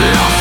Yeah.